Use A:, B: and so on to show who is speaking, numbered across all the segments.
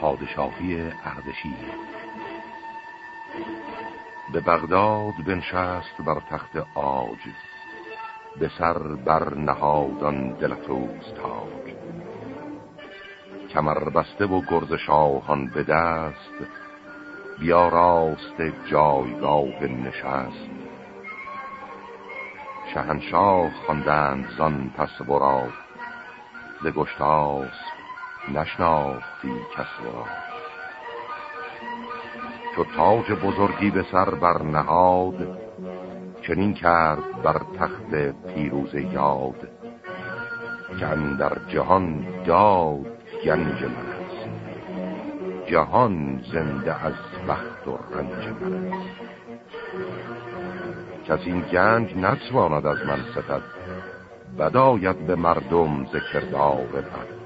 A: پادشاهی اردشی به بغداد بنشست بر تخت آج به سر بر نهادان دلتوز تاج کمر بسته و گرز شاهان به دست. بیا راست جایگاه نشست. شهنشاه خواندند زان پس برا ز گشتاس نشناختی کس برا چو تاج بزرگی به سر بر نهاد چنین کرد بر تخت پیروز یاد. که در جهان داد گنج من است جهان زنده از بخت و رنج من است کس این گنج نتواند از من ستد بداید به مردم ذکردار بد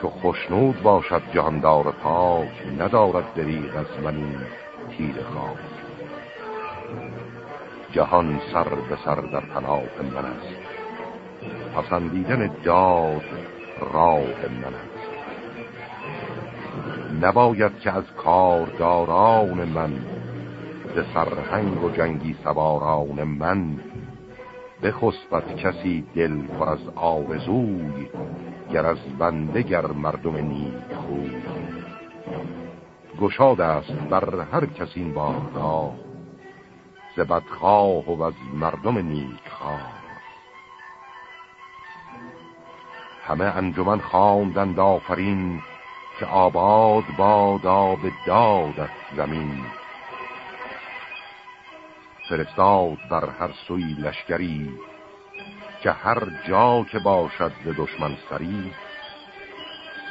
A: چو خوشنود باشد جاندار پاک ندارد دریغ از من تیر خاک. جهان سر به سر در پناه من است. پسندیدن داد راه من است. نباید که از کارداران من به سرهنگ و جنگی سواران من بخسبت کسی دل پر از آرزوی گر از بنده گر مردم نیک خوی. گشاد است بر هر کسی این بارگاه ز بدخواه و از مردم نیک خواه. همه انجمن خواندند آفرین که آباد بادا به دادت زمین. فرستاد بر هر سوی لشکری که هر جا که باشد ز دشمن سری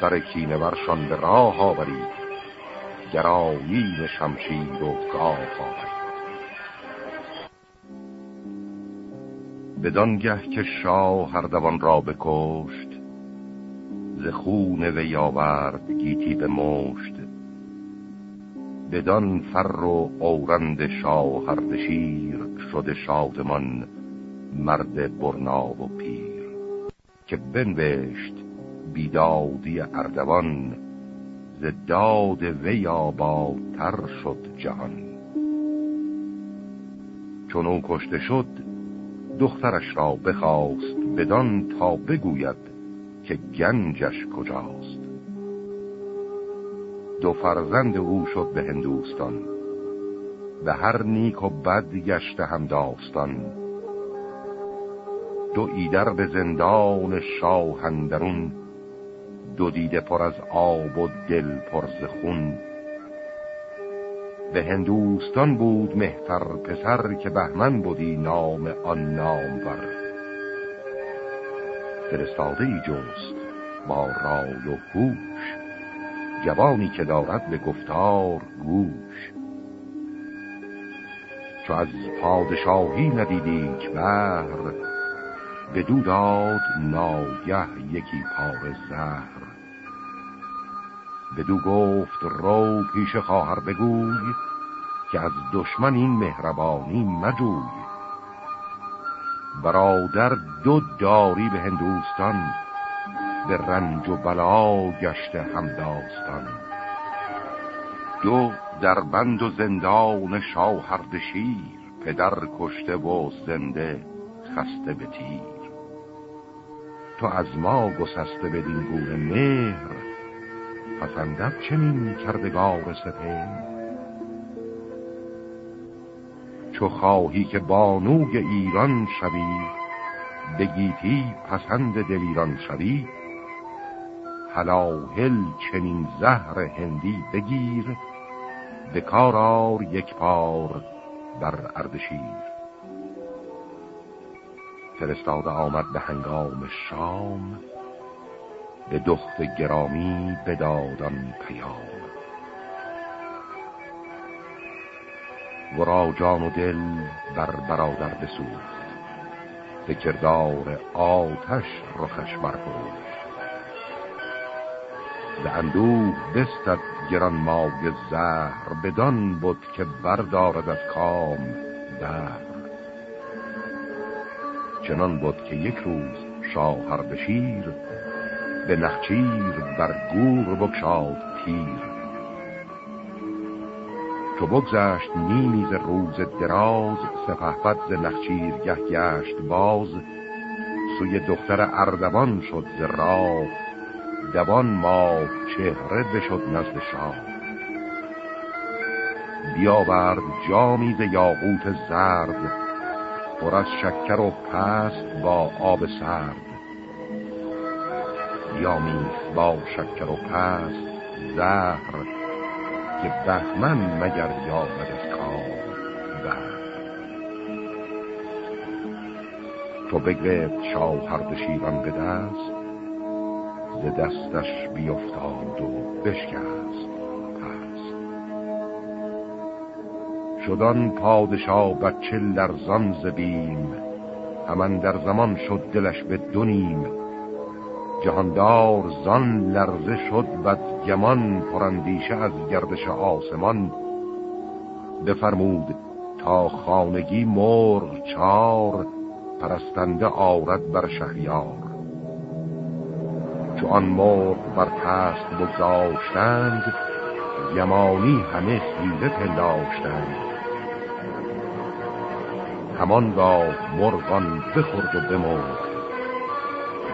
A: سر کینه برشان به راه آورید گرایین شمشیر و گاه آورید بدانگه که شاه هر دوان را بکشت ز خون وی آورد گیتی به مشت بدان فر و اورند شاه هر شیر شده شادمان مرد برنا و پیر. که بنوشت بیدادی اردوان ز داد وی آبادتر شد جهان. چون او کشته شد دخترش را بخواست بدان تا بگوید که گنجش کجاست. دو فرزند او شد به هندوستان. به هر نیک و بد گشته هم داستان. دو ایدر به زندان شاهندرون دو دیده پر از آب و دل پر ز خون. به هندوستان بود مهتر پسر که بهمن بودی نام آن نام بر فرستاده ای جست با رای و هوش. جوانی که دارد به گفتار گوش. چو از پادشاهی ندیدی که بر به دو داد ناگه یکی پار زهر. بدو گفت رو پیش خواهر بگوی که از دشمن این مهربانی مجوی. برادر دو داری به هندوستان به رنج و بلا گشته هم داستان. دو در بند و زندان شاهرد شیر پدر کشته و زنده خسته به تیر. تو از ما گسسته بدین گونه مهر پسندت چنین کردگار سپه چو خواهی که بانوی ایران شوی بگیتی پسند دلیران شوی. هلاهل چنین زهر هندی بگیر به کارار یک پار بر اردشیر فرستاده آمد به هنگام شام به دخت گرامی بدادان پیام. ورا جان و دل بر برادر بسوخت به کردار آتش رخش برفروخت به اندوه بستد گران ماگ زهر بدان بود که بردارد از کام در چنان بود که یک روز شاهر بشیر به نخچیر بر گور بکشاد تیر. چو بگذشت نیمی ز روز دراز سپهبد ز نخچیر گه گشت باز. سوی دختر اردوان شد ز راه دوان ما چهره بشد نزد شاه. بیاورد جامی ز یاقوت زرد پر از شکر و پست با آب سرد. بیامیز با شکر و پست زهر که بهمن مگر یابد از کار بر تو بگرفت شاه هر شیران به دست ز دستش بیفتاد و بشکست. پس. شدان پادشاه بچه لرزان زبیم همان در زمان شد دلش به دونیم جهاندار زان لرزه شد بد گمان پرندیشه از گردش آسمان. بفرمود تا خانگی مرغ چار پرستنده آرد بر شهریار. چو آن مرغ بر پست بگذاشتند یمانی همه خیره پنداشتند. همانگاه مرغان بخورد و بمرد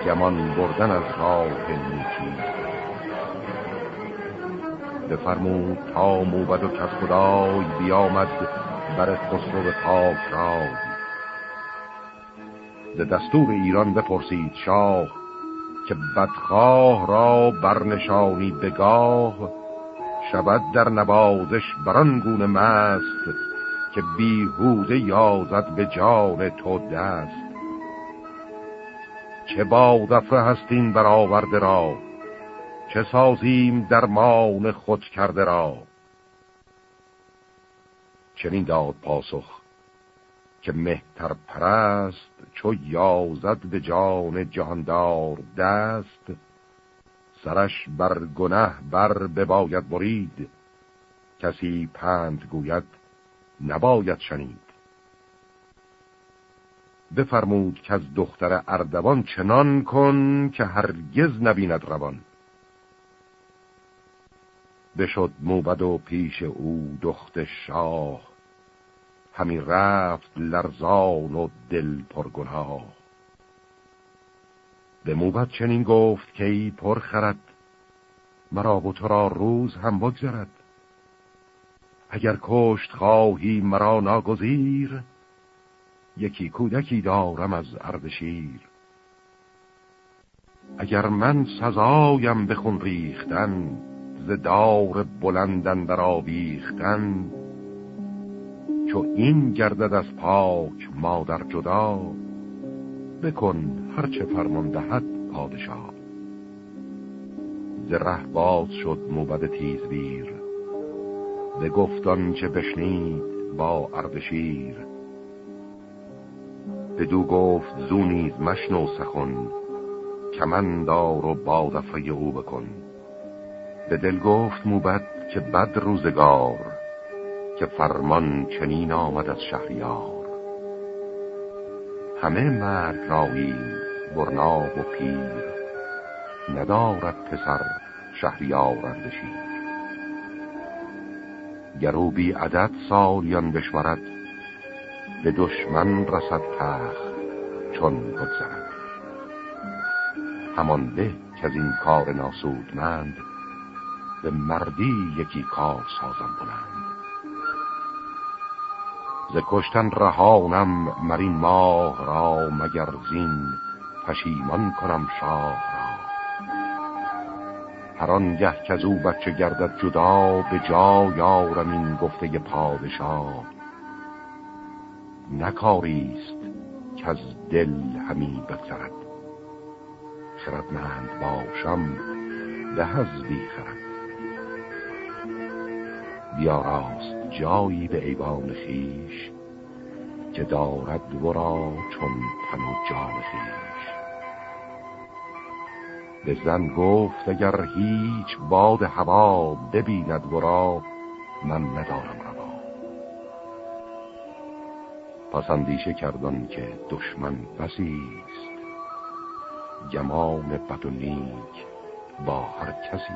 A: گمان بردن از راه نیکی. بفرمود تا موبد و کس خدای بیامد بر خسرو پاک رای. به دستور ایران بپرسید شاه که بدخواه را برنشانی بگاه شود در نوازش بران گونه مست که بیهوده یازد به جان تو دست. چه با دفعه هستین برآورده را؟ چه سازیم در مان خود کرده را؟ چنین داد پاسخ که مهتر پرست چو یازد به جان جهاندار دست سرش بر گنه بر بباید برید کسی پند گوید نباید شنید. بفرمود که از دختر اردوان چنان کن که هرگز نبیند روان. بشد موبد و پیش او دخت شاه همی رفت لرزان و دل پرگناه. به موبد چنین گفت که ای پر خرد مرا و تو را روز هم بگذرد. اگر کشت خواهی مرا ناگزیر یکی کودکی دارم از اردشیر اگر من سزایم بخون ریختن ز دار بلندن در آویختن چو این گردد از پاک مادر جدا بکن هرچه فرمان دهد پادشاه. ز ره باز شد موبد تیزویر به گفتان چه بشنید با اردشیر. بدو گفت زونیز مشنو سخن کمندار و بادفه او بکن. به دل گفت موبد که بد روزگار که فرمان چنین آمد از شهریار. همه مرد راییم برنا و پیر ندارد پسر شهریار اردشیر گرو بی عدد سالیان بشمرد به دشمن رسد تخت چون بگذرد. همان به که از این کار ناسودمند به مردی یکی کار سازم بلند. ز کشتن رهانم مرین ماه را مگر زین پشیمان کنم شاه را. هر آنگه که او بچه گردد جدا به جا یارم این گفته پادشاه. نکاریست که از دل همی بگذرد. خردمند باشم به از بی خرد بیاراست جایی به ایوان خیش که دارد ورا چون تن و جان خیش. به زن گفت اگر هیچ باد هوا ببیند ورا من ندارم پس اندیشه کردن که دشمن بسیست گمان بد و نیک با هر کسی.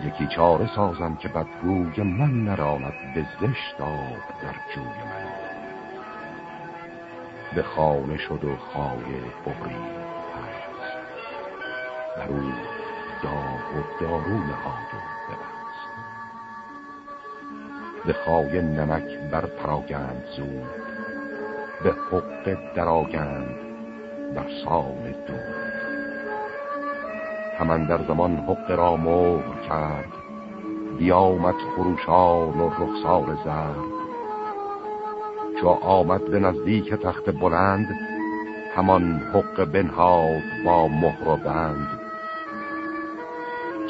A: یکی چاره سازم که بد روی من نراند به زشت در جوی من. به خانه شد و خواهی بغری هست بر او داغ و دارو نهاد و ببست. به خواهی نمک بر پراگند زود. به حق دراگند بر سال دود. همان در زمان حق را مهر کرد. بیامد خروشان و رخسار زرد. چو آمد به نزدیک تخت بلند همان حق بنهاد با مهر و بند.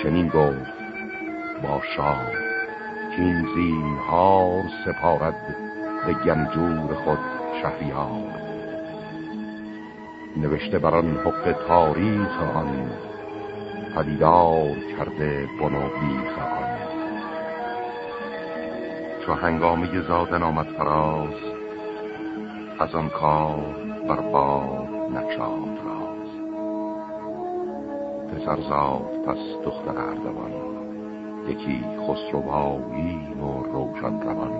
A: چنین گفت با شاه این زینهار سپارد به گنجور خود شهریار. نوشته بر آن حق تاریخ آن پدیدار کرده بن و بیخ آن چو هنگامه زادن آمد فراز از آن کار بر بار نکشاد راز. پسر زاد پس دختر اردوان یکی خسروایین و روشن روان.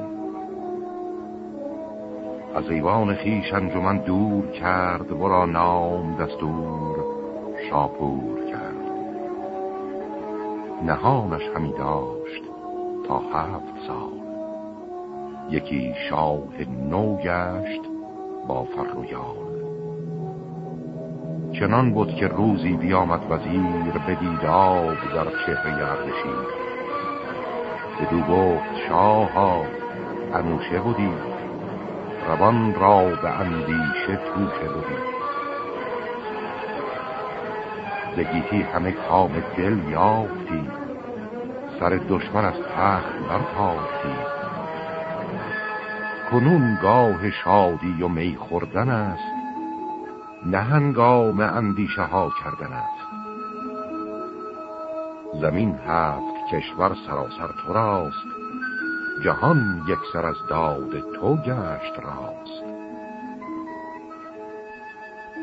A: از ایوان خیش انجمن دور کرد ورا نام دستور شاپور. نهانش همی داشت تا هفت سال. یکی شاه نو گشت با فر و یال چنان بود که روزی بیامد وزیر به دیداب در چهره اردشیر بدو گفت شاها انوشه بودی روان را به اندیشه توشه بودی زگیتی همه کام دل یافتی. سر دشمن از تخت برتافتی کنون گاه شادی و می خوردن است نه هنگام اندیشه ها کردن است. زمین هفت کشور سراسر تو راست جهان یک سر از داد تو گشت راست.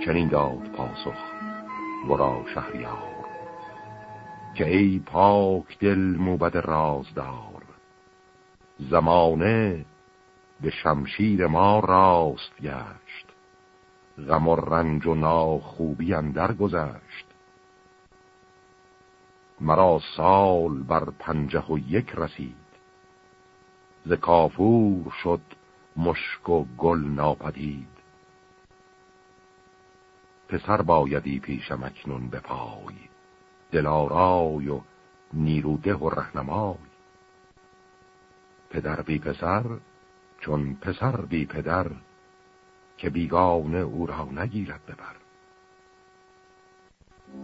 A: چنین داد پاسخ ورا شهریار. که ای پاک دل موبد رازدار زمانه به شمشیر ما راست گشت غم و رنج و ناخوبی اندر گذشت. مرا سال بر پنجه و یک رسید ز کافور شد مشک و گل ناپدید. پسر بایدی پیشم اکنون به دلارای و نیروده و رهنمای. پدر بی پسر چون پسر بی پدر که بیگانه او را نگیرد ببر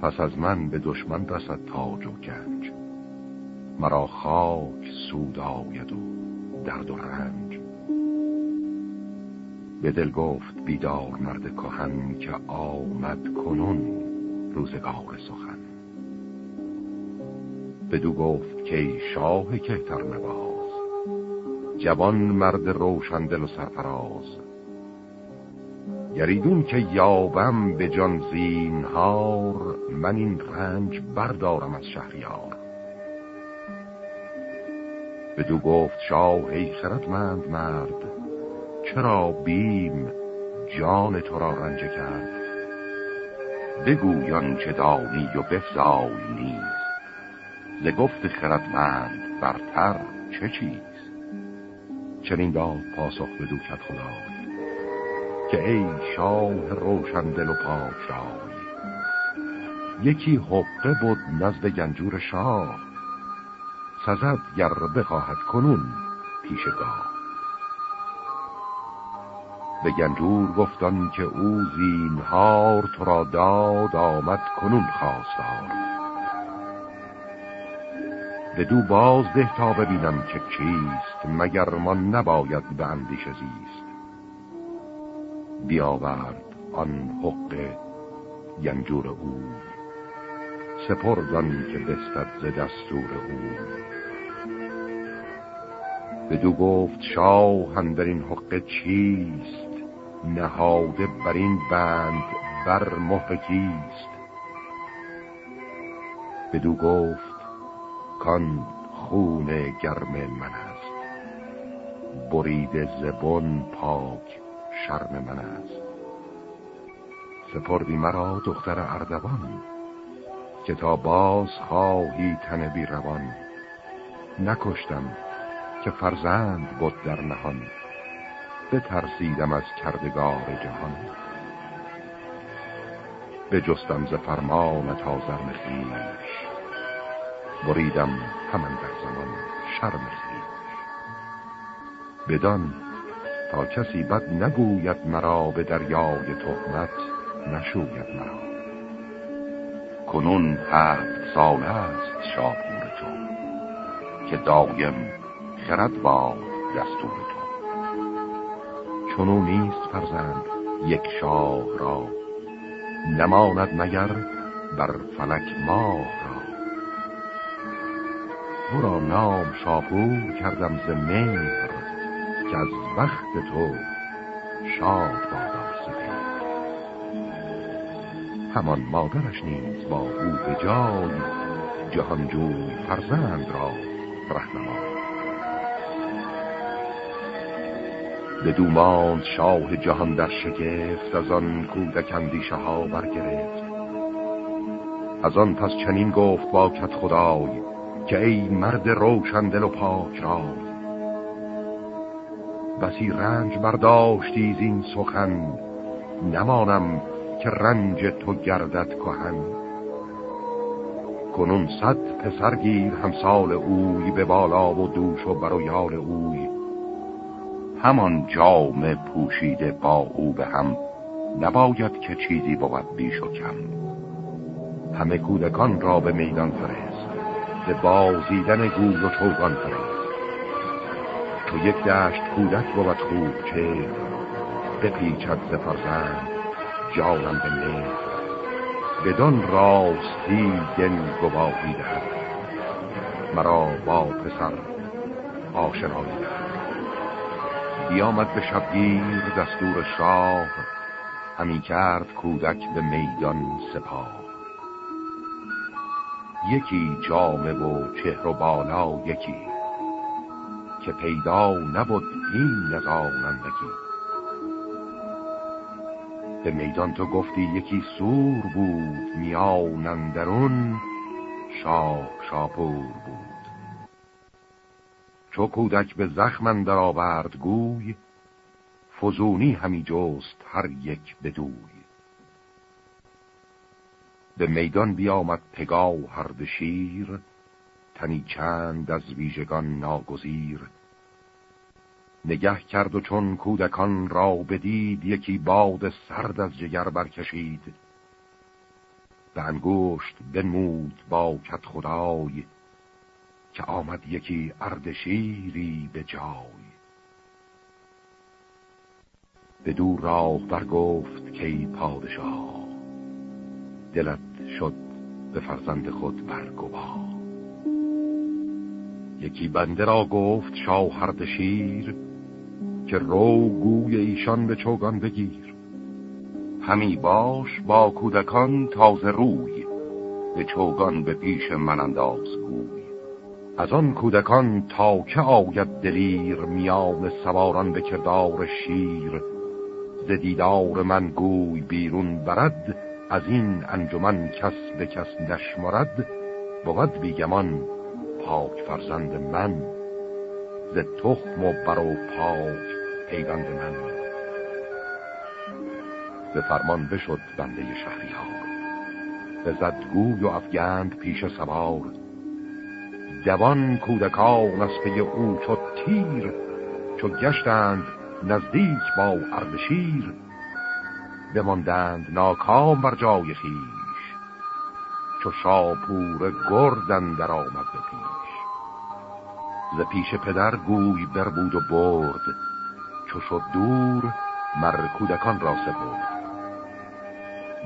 A: پس از من به دشمن رسد تاج و گنج. مرا خاک سود آید و درد و رنج. به دل گفت بیدار مرد کهن که آمد کنون روزگار سخن. بدو گفت که شاه کهتر نواز جوان مرد روشندل و سرفراز. گریدون که یابم به جان زینهار من این رنج بردارم از شهریار. بدو گفت شاه ای خردمند مرد چرا بیم جان تو را رنج کرد؟ بگویان چه دانی و بفزای نیز ز گفت خردمند برتر چه چیز؟ چنین داد پاسخ بدو کت خدا که ای شاه روشن دل و پاک یکی حقه بود نزد گنجور شاه سزد گر بخواهد کنون پیشگاه به گنجور گفتن که او زینهار تو را داد آمد کنون خواستار. به دو باز ده تا ببینم که چیست مگر من نباید به اندیش زیست. بیاورد آن حق ینجور او سپردان که بستد ز دستور او. بدو گفت شاه در این حق چیست نهاده بر این بند بر مهر کیست. بدو گفت کان خون گرم من است. برید زبون پاک شرم من است. سپردی مرا دختر اردوان که تا باز خواهی تن بی روان نکشتم که فرزند بود در نهان. بترسیدم از کردگار جهان. بجستم ز فرمان تا زرم خیش. بریدم همان در زمان شرم خیش بدان تا کسی بد نگوید مرا به دریای تهمت نشوید مرا. کنون هفت سال است شاپور تو که دایم خرد با دستور تو. چونو نیست فرزند یک شاه را نماند مگر بر فلک ماه را تو را نام شاپور کردم ز مهر که از وقت تو شاد بادا سپید. همان مادرش نیز با او به جای جهانجوی فرزند را رهنمای به دوماند شاه جهان در شگفت از آن کودک اندیشه ها برگرفت. از آن پس چنین گفت با کت خدای که ای مرد روشن دل و پاک را بسی رنج برداشتی این سخن نمانم که رنج تو گردد کهن. کنون صد پسر گیر همسال اوی به بالا و دوش و برویال اوی. همان جام پوشیده با او به هم نباید که چیزی بود بیش و کم. همه کودکان را به میدان فرست. به بازیدن گوی و چوگان فرست تو یک دشت کودک بود خوب چه بپیچد ز فرزند جانم به مهر بدان راستی دل گواهی دهد. مرا با پسر آشنایی دهد. بیامد به شبگیر دستور شاه همی کرد کودک به میدان سپاه. یکی جامه و چهر و بالا یکی که پیدا نبود این از آنندگی به میدان تو گفتی یکی سور بود میانندرون شاه شاپور بود. چو کودک به زخمن در آورد گوی فزونی همی جست هر یک بدوی. به میدان بیامد پگاه هرد شیر تنی چند از ویژگان ناگزیر. نگه کرد و چون کودکان را بدید یکی باد سرد از جگر برکشید. به انگشت بنمود با کت خدای که آمد یکی اردشیری به جای. به دور راه برگفت که پادشاه دلت شد به فرزند خود برگوا یکی بنده را گفت شاه اردشیر که رو گوی ایشان به چوگان بگیر. همی باش با کودکان تازه روی به چوگان به پیش من انداز گوی. از آن کودکان تا که آید دلیر میان سواران به کردار شیر ز دیدار من گوی بیرون برد از این انجمن کس به کس نشمرد بود بیگمان پاک فرزند من. ز تخم و بر و پاک پیوند من. به فرمان بشد بنده شهریار. به زدگوی و افگند پیش سوار. جوان کودکان از پی او چو تیر چو گشتند نزدیک با اردشیر بماندند ناکام بر جای خیش چو شاپور گردن در آمد به پیش. ز پیش پدر گوی بربود و برد چو شد دور مر کودکان را سپرد.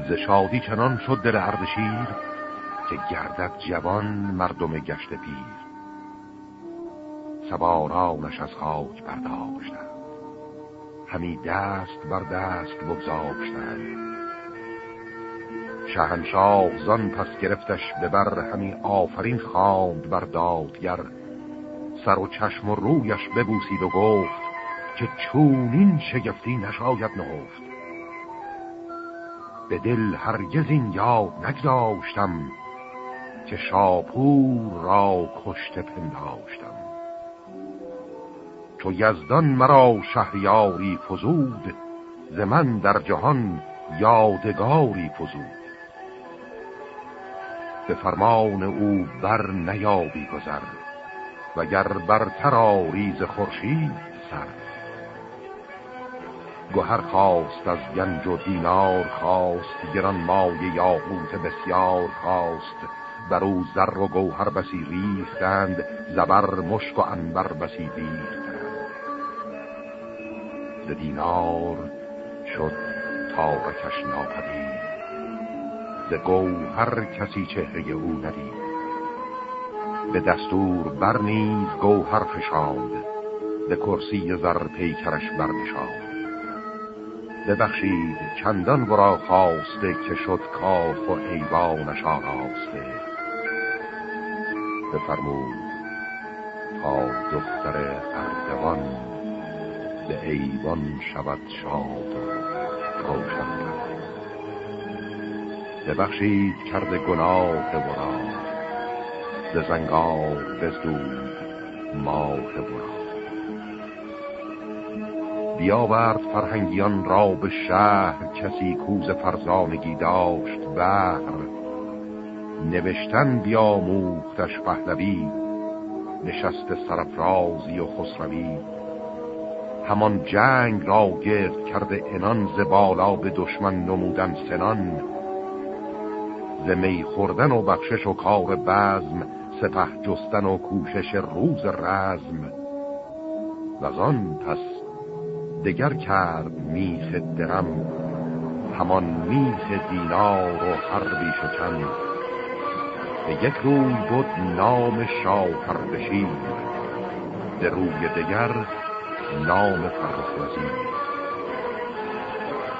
A: ز شادی چنان شد دل اردشیر که گردد جوان مردم گشت پیر. سوارانش از خاک برداشتند. همی دست بر دست بگذاشتند. شهنشاه زان پس گرفتش ببر همی آفرین خواند بر دادگر. سر و چشم و رویش ببوسید و گفت که چونین شگفتی نشاید نهفت. به دل هرگز این یاد نگذاشتم که شاپور را کشته پنداشتم. چو یزدان مرا شهریاری فزود ز من در جهان یادگاری فزود. به فرمان او بر نیابی گذر وگر بر تراریز خورشید سر. گوهر خواست از گنج و دینار خواست گران مایه یاقوت بسیار خواست. بر او زر و گوهر بسی ریختند زبر مشک و انبر بسی بیختند ز دینار شد تارکش ناپدید. ز گوهر کسی چهره او ندید. به دستور بر نیز گوهر فشاند. به کرسی زر پیکرش برنشاند. ببخشید چندان برا خواسته که شد کاف و ایوانش آراسته. بفرمود تا دختر اردوان ایوان شود شاد روشن. ببخشید کرده گناه برا ز زنگار بزدود ماه برا بیاورد فرهنگیان را به شهر کسی کوز فرزانگی داشت بهر. نوشتن بیاموختش پهلوی نشست سرفرازی و خسروی. همان جنگ را گرد کرده انان ز بالا به دشمن نمودن سنان. ز می خوردن و بخشش و کار بزم سپه جستن و کوشش روز رزم. و آن پس دگر کرد میخ درم همان میخ دینار و حربی شکن به یک روی بود نام شاهردشی به روی دگر نام فرخ وزیر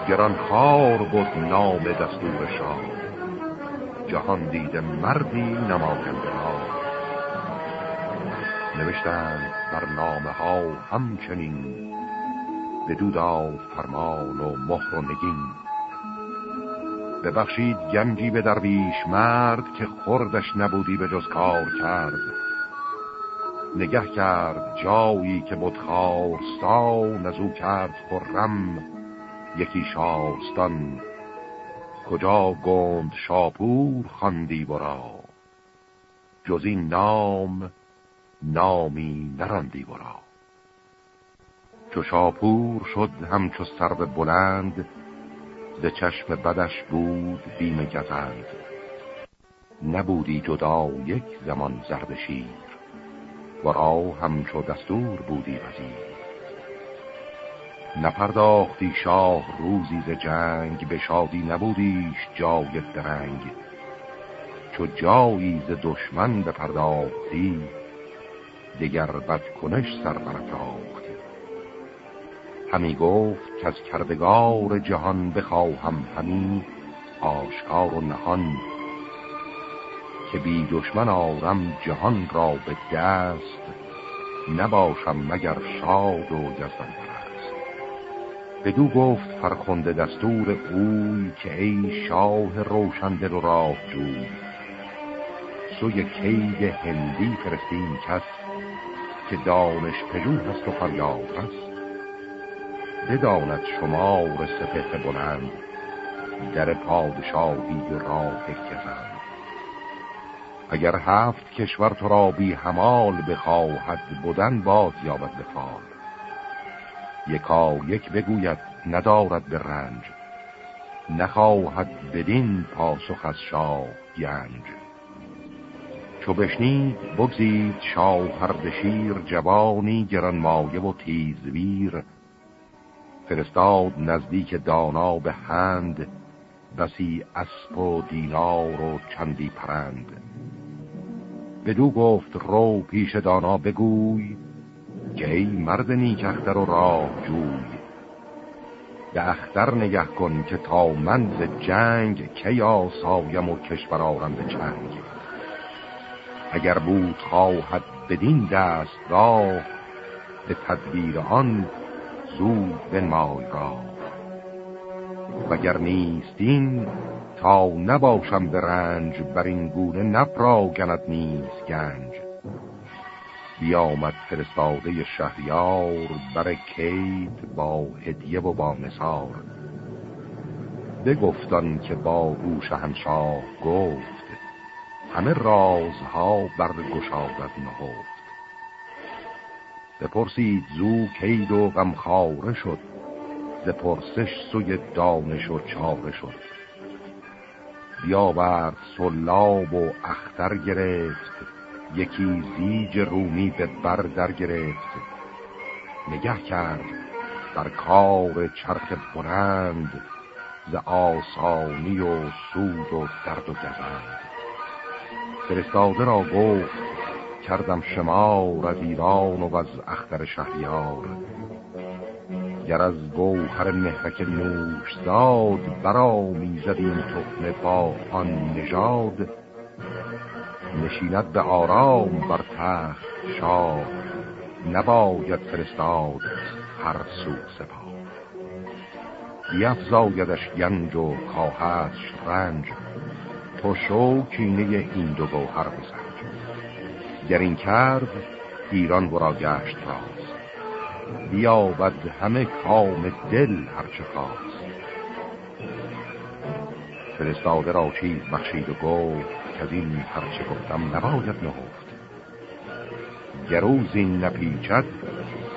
A: گرانخوار بود نام دستور شاه. جهان دیده مردی نماینده ها نوشتند بر نامه ها همچنین. بدو داد فرمان و مهر و نگین. ببخشید گنجی به درویش مرد که خوردش نبودی به جز کار کرد. نگه کرد جایی که بود خارستان از او کرد خرم. یکی شارستان کجا گند شاپور خواندی برا جز این نام نامی نراندی برا چو شاپور شد همچو سرو بلند ز چشم بدش بود بیم گزند. نبودی جدا یک زمان زرد شیر. ورا همچو دستور بودی وزیر. نپرداختی شاه روزی ز جنگ به شادی نبودیش جای درنگ. چو جایی ز دشمن بپرداختی دگر بدکنش سر برافراختی. همی گفت که از کردگار جهان بخواهم همی آشکار و نهان که بی دشمن آرم جهان را به دست نباشم مگر شاد و گزن پرست. بدو گفت فرخنده دستور اوی که ای شاه روشندل و راه جوی. سوی کید هندی فرستین کس که دانش پجو هست و فریاد هست. بداند شمار سپه بلند در پادشاهی و راه گزند. اگر هفت کشور تو را بی همال بخواهد بودن باد یابد به فال. یکا یک بگوید ندارد به رنج نخواهد بدین پاسخ از شاه گنج. چو بشنید بگزید شاه هردشیر جوانی گرانمایه و تیزویر. فرستاد نزدیک دانا به هند بسی اسب و دینار و چندی پرند. بدو گفت رو پیش دانا بگوی که ای مرد نیکختر و راه جوی. به اختر نگه کن که تا منز جنگ که آسایم و کشور آرم به چنگ. اگر بود خواهد بدین دست راه به تدبیر آن زود بنمای را وگر نیستین نباشم به رنج بر این گونه نپراگند نیز گنج. بیامد فرستاده شهریار بر کید با هدیه و با نصار بگفتان که با او شهنشاه گفت همه رازها بر گشادت نهفت. بپرسید زو کید و غمخاره شد ز پرسش سوی دانش و چاره شد. بیاورد سلاب و اختر گرفت. یکی زیج رومی به بر در گرفت. نگه کرد بر کار چرخ برند ز آسانی و سود و درد و گزند. فرستاده را گفت کردم شمار از ایران و از اختر شهریار. گر از گوهر مهرک نوش زاد برا می‌زد این تخمه با آن نژاد نشیند به آرام بر تخت شاه نباید فرستاد هر سو سپاه. بیفزایدش گنج و کاهش رنج تو شو کینه این دو گوهر بسنج. گر این کرد ایران برا گشت راست. بیابد همه کام دل هرچه خواست. فرستاده را چیز بخشید و گفت که از این هرچه گفتم نباید نهفت. گروز این نپیچد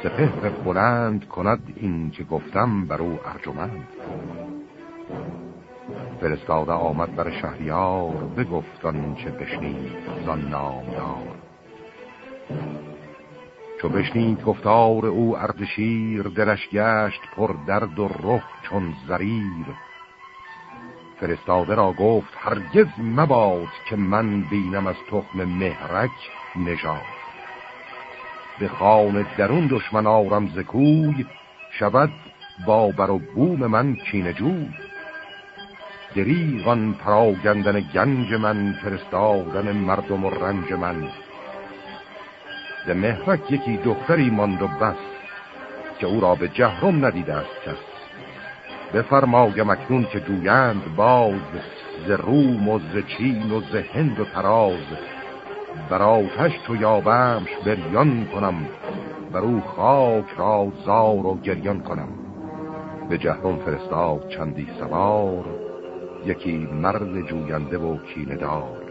A: سپهر بلند کند این که گفتم بر او ارجمند. فرستاده آمد بر شهریار بگفتان چه بشنید زان نامدار. چو بشنید گفتار او اردشیر دلش گشت پر درد و رخ چون زریر. فرستاده را گفت هرگز مباد که من بینم از تخم مهرک نژاد. به خانه درون دشمن آرم زکوی شود با بر و بوم من کینجوی دریغان پراگندن گنج من فرستادن مردم و رنج من. ز مهرک یکی دختری ماند و بس که او را به جهرم ندیده است کس. بفرمایم اکنون که جویند باز ز روم و ز چین و ز هند و تراز بر آتش تو یابمش بریان کنم. بر او خاک را زار و گریان کنم. به جهرم فرستاد چندی سوار. یکی مرد جوینده و کیندار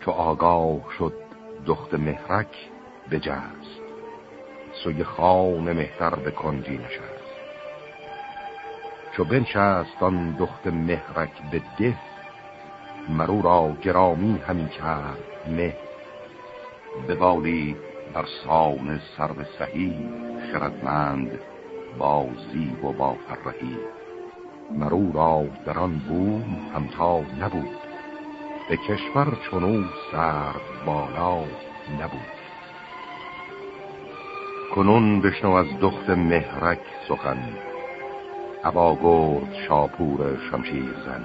A: چو آگاه شد دخت مهرک بجست. سوی خان مهتر به کنجی نشست. چو بنشست آن دخت مهرک به ده مرو را گرامی همی کرد مه ببالی بر سان سر سهی خردمند با زیب و با فرهی. مرو را در آن بوم همتا نبود. به کشور چونو سر بالا نبود. کنون بشنو از دخت مهرک سخن. عبا گرد شاپور شمشیر زن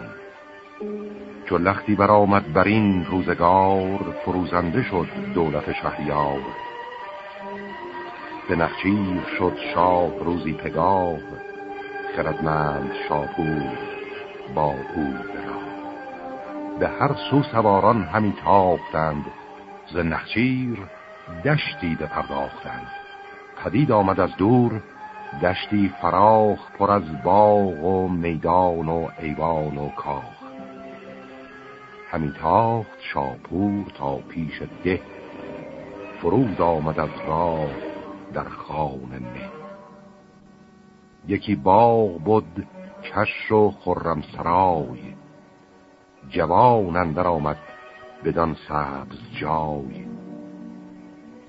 A: چو لختی برآمد بر این روزگار فروزنده شد دولت شهریار. به نخچیر شد شاه روزی پگاه خردمند شاپور با او. به هر سو سواران همی تاختند. ز نخچیر دشتی پرداختند پدید آمد از دور دشتی فراخ پر از باغ و میدان و ایوان و کاخ. همی تاخت شاپور تا پیش ده. فرود آمد از راه در خانه نه. یکی باغ بود کش و خرم سرای جوان اندر آمد بدان سبز جای.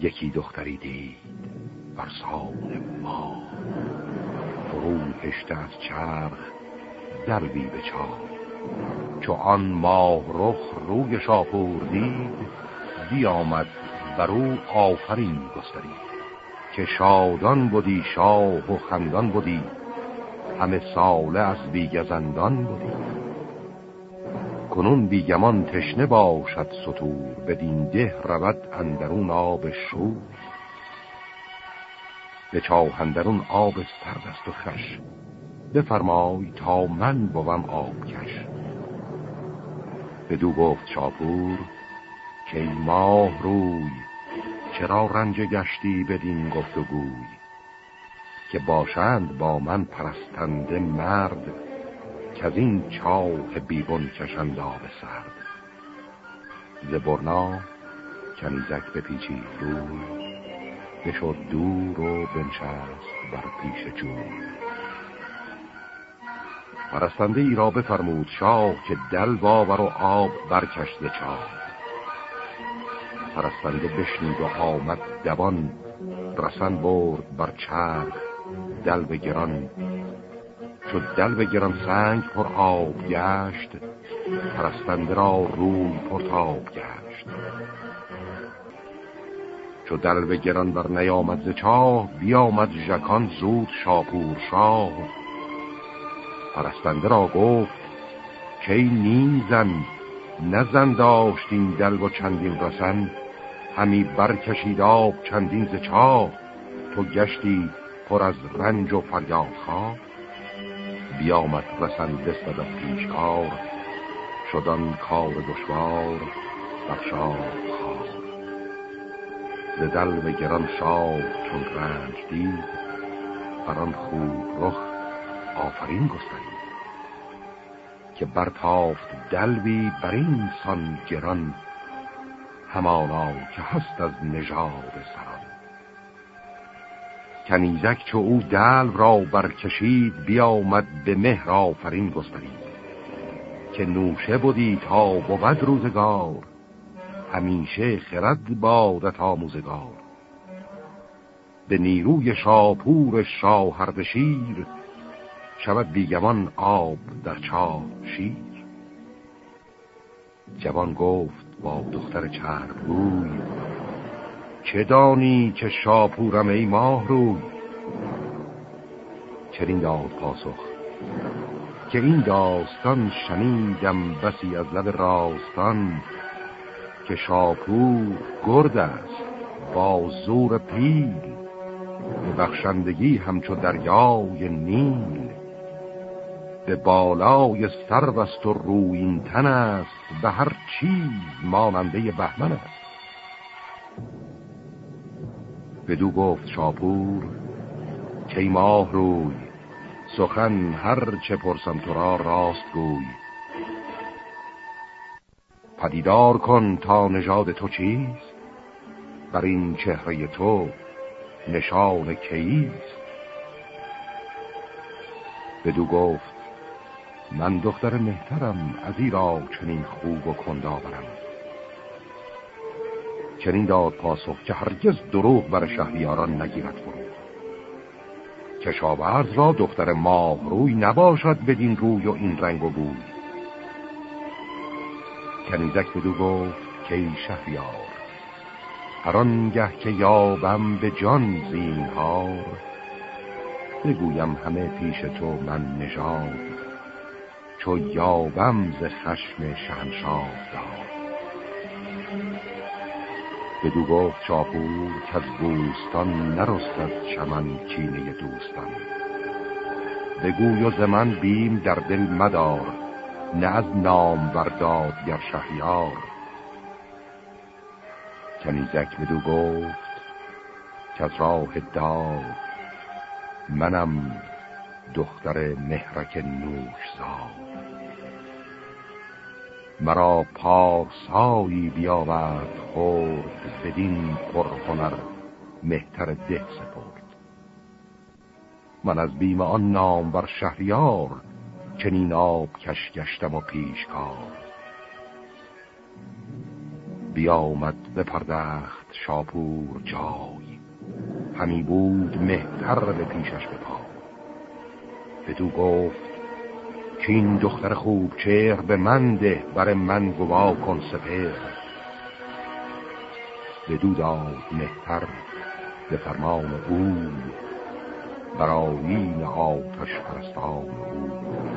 A: یکی دختری دید بر سان ما. فرو هشته از چرخ دروی به چار چو آن ماه رخ روی شاپور دید بیامد بر او آفرین گسترید که شادان بودی شاه و خندان بودی همه ساله از بیگزندان بودی کنون بیگمان تشنه باشد سطور بدین ده رود اندرون آب شور. به چاهندرون آب سرد است و خش بفرمای تا من بوم آبکش بدو گفت شاپور که ماه روی چرا رنج گشتی بدین گفت و گوی که باشند با من پرستنده مرد که از این چاه بیبون کشند آب سرد. زبرنا کنیزک بپیچی روی بشد دور و بنشست بر پیش جوی. پرستنده ای را بفرمود شاه که دل باور و آب برکشت چاه. پرستنده بشنید و آمد دوان رسن برد بر چرخ دل به گران شد دل به گران سنگ پر آب گشت پرستنده را روی پرتاب گشت. چو دل به گران بر نیامد ز چاه بیامد ژکان زود شاپور شاه. پرستنده را گفت کی نیزن نزن داشتین دل و چندین رسن همی برکشید آب چندین ز چاه تو گشتی پر از رنج و فریاد خواه. بیامد رسن دستد از پیشکار شدن کار دشوار ز دل به گران شاه چون رنج دید بران خوب رخ آفرین گسترید. که برتافت دلوی بر این سان گران همانا که هست از نژاد سران. کنیزک چو او دل را برکشید بیامد به مهر آفرین گسترید. که نوشه بودی تا بود روزگار همیشه خرد بادت آموزگار به نیروی شاپور شاهردشیر شود بیگمان آب در چاه شیر. جوان گفت با دختر چرب روی چه دانی که شاپورم ای ماه روی؟ چرین داد پاسخ که این داستان شنیدم بسی از لب راستان که شاپور گرد است با زور پیل به بخشندگی همچو دریای نیل. به بالای سروست و روین تن است به هر چیز ماننده بهمن است. بدو گفت شاپور که ماه روی سخن هر چه پرسم تو را راست گوی. پدیدار کن تا نژاد تو چیست؟ بر این چهره تو نشان کیست؟ بدو گفت من دختر مهترم از ایرا چنین خوب و کنداورم. چنین داد پاسخ که هرگز دروغ بر شهریاران نگیرد فرو کشاورز را دختر ماه روی نباشد بدین روی و این رنگ و بوی. کنیزک بدو گفت که ای شهریار هر آنگه که یابم به جان زینهار بگویم همه پیش تو من نژاد چو یابم ز خشم شهنشاه داد بدو گفت شاپور که از بوستان نرستد چمن چینه دوستان. بگوی و ز من بیم در دل مدار نه از نام برداد گر شهریار. کنیزک بدو گفت که از راه داد منم دختر مهرک نوش زاد مرا پارسایی بیاورد خورد بدین پرهنر مهتر ده سپرد. من از بیم آن نام بر شهریار چنین آب کش گشتم و پیشکار. بیامد به پردخت شاپور جای. همی بود مهتر به پیشش به پا بدو گفت که این دختر خوب چهر به من ده بر من گوا کن سپر بدو داد مهتر به فرمان او بر آین آتش پرستان او.